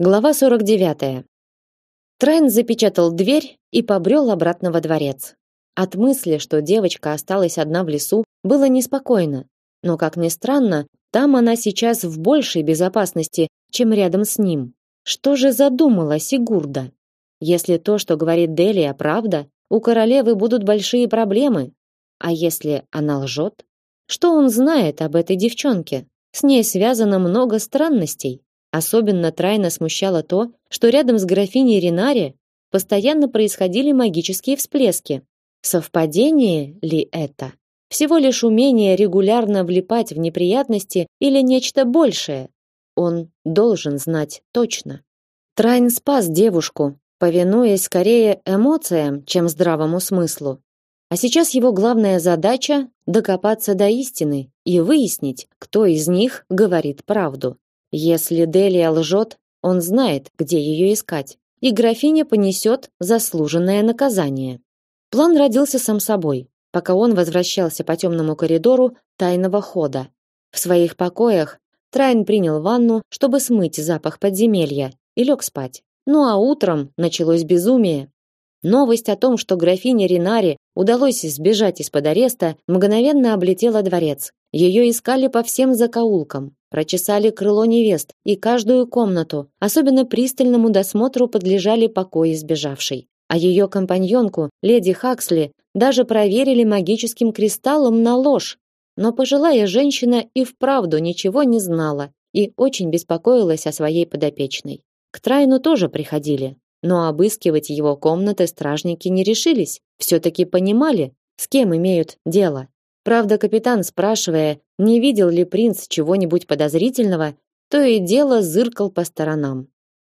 Глава 49. Трайн запечатал дверь и побрел обратно во дворец. От мысли, что девочка осталась одна в лесу, было неспокойно. Но, как ни странно, там она сейчас в большей безопасности, чем рядом с ним. Что же задумала Сигурда? Если то, что говорит Делия, правда, у королевы будут большие проблемы. А если она лжет? Что он знает об этой девчонке? С ней связано много странностей. Особенно трайно смущало то, что рядом с графиней Ринари постоянно происходили магические всплески. Совпадение ли это? Всего лишь умение регулярно влипать в неприятности или нечто большее? Он должен знать точно. Трайн спас девушку, повинуясь скорее эмоциям, чем здравому смыслу. А сейчас его главная задача докопаться до истины и выяснить, кто из них говорит правду. Если Делия лжет, он знает, где ее искать, и графиня понесет заслуженное наказание. План родился сам собой, пока он возвращался по темному коридору тайного хода. В своих покоях Трайн принял ванну, чтобы смыть запах подземелья, и лег спать. Ну а утром началось безумие. Новость о том, что графине Ринари удалось сбежать из-под ареста, мгновенно облетела дворец. Ее искали по всем закоулкам, прочесали крыло невест и каждую комнату. Особенно пристальному досмотру подлежали покои сбежавшей. А ее компаньонку, леди Хаксли, даже проверили магическим кристаллом на ложь. Но пожилая женщина и вправду ничего не знала и очень беспокоилась о своей подопечной. К Трайну тоже приходили, но обыскивать его комнаты стражники не решились, все-таки понимали, с кем имеют дело. Правда, капитан, спрашивая, не видел ли принц чего-нибудь подозрительного, то и дело зыркал по сторонам.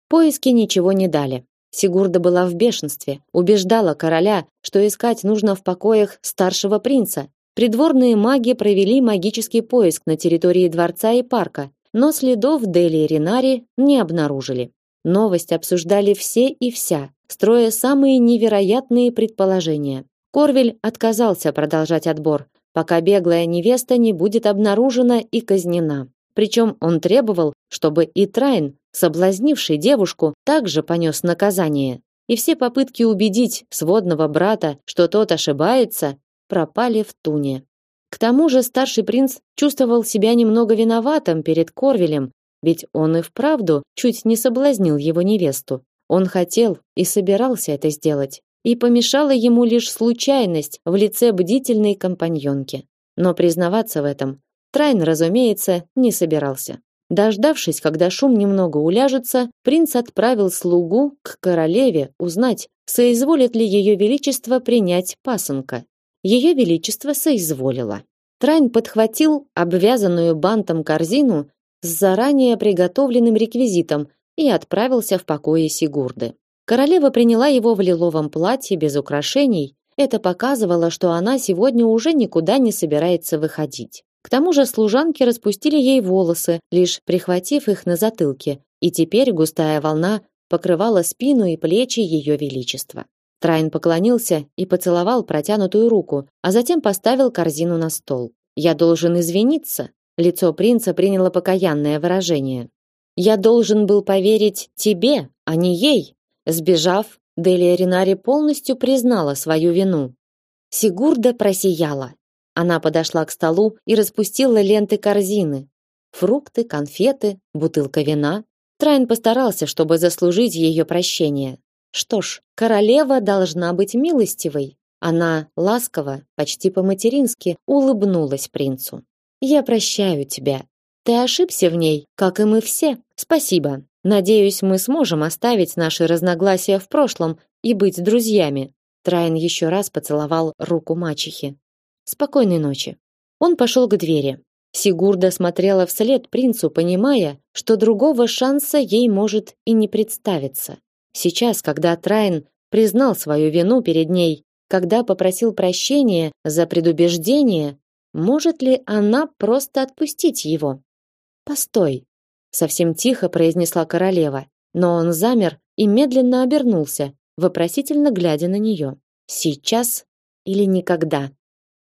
Поиски ничего не дали. Сигурда была в бешенстве, убеждала короля, что искать нужно в покоях старшего принца. Придворные маги провели магический поиск на территории дворца и парка, но следов Дели и Ринари не обнаружили. Новость обсуждали все и вся, строя самые невероятные предположения. Корвель отказался продолжать отбор, пока беглая невеста не будет обнаружена и казнена. Причем он требовал, чтобы и Трайн, соблазнивший девушку, также понес наказание. И все попытки убедить сводного брата, что тот ошибается, пропали в туне. К тому же старший принц чувствовал себя немного виноватым перед Корвелем, ведь он и вправду чуть не соблазнил его невесту. Он хотел и собирался это сделать и помешала ему лишь случайность в лице бдительной компаньонки. Но признаваться в этом Трайн, разумеется, не собирался. Дождавшись, когда шум немного уляжется, принц отправил слугу к королеве узнать, соизволит ли ее величество принять пасынка. Ее величество соизволило. Трайн подхватил обвязанную бантом корзину с заранее приготовленным реквизитом и отправился в покои Сигурды. Королева приняла его в лиловом платье без украшений. Это показывало, что она сегодня уже никуда не собирается выходить. К тому же служанки распустили ей волосы, лишь прихватив их на затылке, и теперь густая волна покрывала спину и плечи ее величества. Трайн поклонился и поцеловал протянутую руку, а затем поставил корзину на стол. Я должен извиниться. Лицо принца приняло покаянное выражение. Я должен был поверить тебе, а не ей. Сбежав, Делия Ринари полностью признала свою вину. Сигурда просияла. Она подошла к столу и распустила ленты корзины. Фрукты, конфеты, бутылка вина. Трайн постарался, чтобы заслужить ее прощение. Что ж, королева должна быть милостивой. Она ласково, почти по-матерински улыбнулась принцу. Я прощаю тебя. Ты ошибся в ней, как и мы все. Спасибо. Надеюсь, мы сможем оставить наши разногласия в прошлом и быть друзьями. Трайн еще раз поцеловал руку мачехи. Спокойной ночи. Он пошел к двери. Сигурда смотрела вслед принцу, понимая, что другого шанса ей может и не представиться. Сейчас, когда Трайн признал свою вину перед ней, когда попросил прощения за предубеждение, может ли она просто отпустить его? Постой, совсем тихо произнесла королева, но он замер и медленно обернулся, вопросительно глядя на нее. Сейчас или никогда?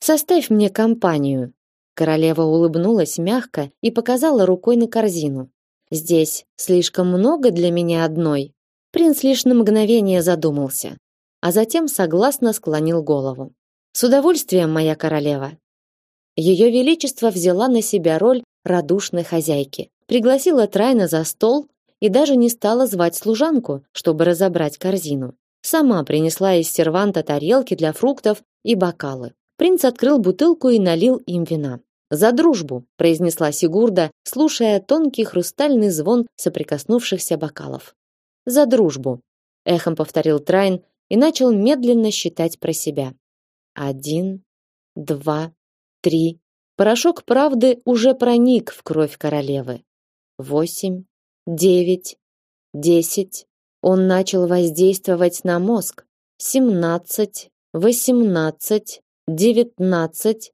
Составь мне компанию. Королева улыбнулась мягко и показала рукой на корзину. здесь слишком много для меня одной. Принц лишь на мгновение задумался, а затем согласно склонил голову. С удовольствием, моя королева. Ее величество взяла на себя роль радушной хозяйки, пригласила Трайна за стол и даже не стала звать служанку, чтобы разобрать корзину. Сама принесла из серванта тарелки для фруктов и бокалы. Принц открыл бутылку и налил им вина. За дружбу, произнесла Сигурда, слушая тонкий хрустальный звон соприкоснувшихся бокалов. За дружбу, эхом повторил Трайн и начал медленно считать про себя. Один, два, три. Порошок правды уже проник в кровь королевы. Восемь, девять, десять. Он начал воздействовать на мозг. Семнадцать, восемнадцать, девятнадцать.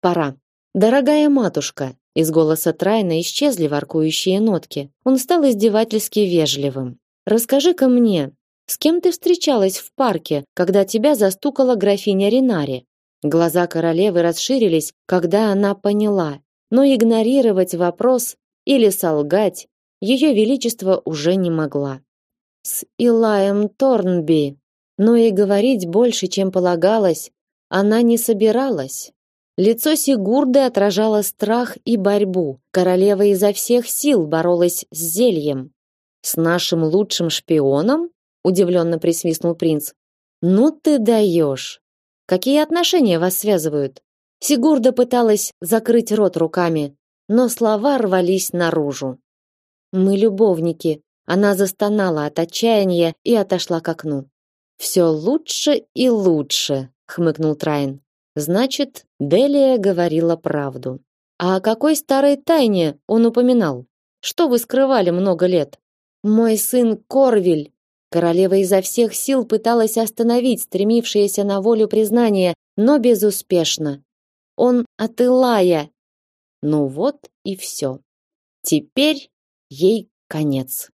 Пора. Дорогая матушка, из голоса Трайна исчезли воркующие нотки. Он стал издевательски вежливым. Расскажи-ка мне, с кем ты встречалась в парке, когда тебя застукала графиня Ринари? Глаза королевы расширились, когда она поняла, но игнорировать вопрос или солгать ее величество уже не могла. С Илаем Торнби, но и говорить больше, чем полагалось, она не собиралась. Лицо Сигурды отражало страх и борьбу. Королева изо всех сил боролась с зельем. С нашим лучшим шпионом? удивленно присвистнул принц. Ну ты даешь. Какие отношения вас связывают? Сигурда пыталась закрыть рот руками, но слова рвались наружу. Мы любовники. Она застонала от отчаяния и отошла к окну. Все лучше и лучше, хмыкнул Трайн. Значит, Делия говорила правду. А о какой старой тайне он упоминал? Что вы скрывали много лет? Мой сын Корвиль. Королева изо всех сил пыталась остановить стремившееся на волю признание, но безуспешно. Он от Илая. Ну вот и все. Теперь ей конец.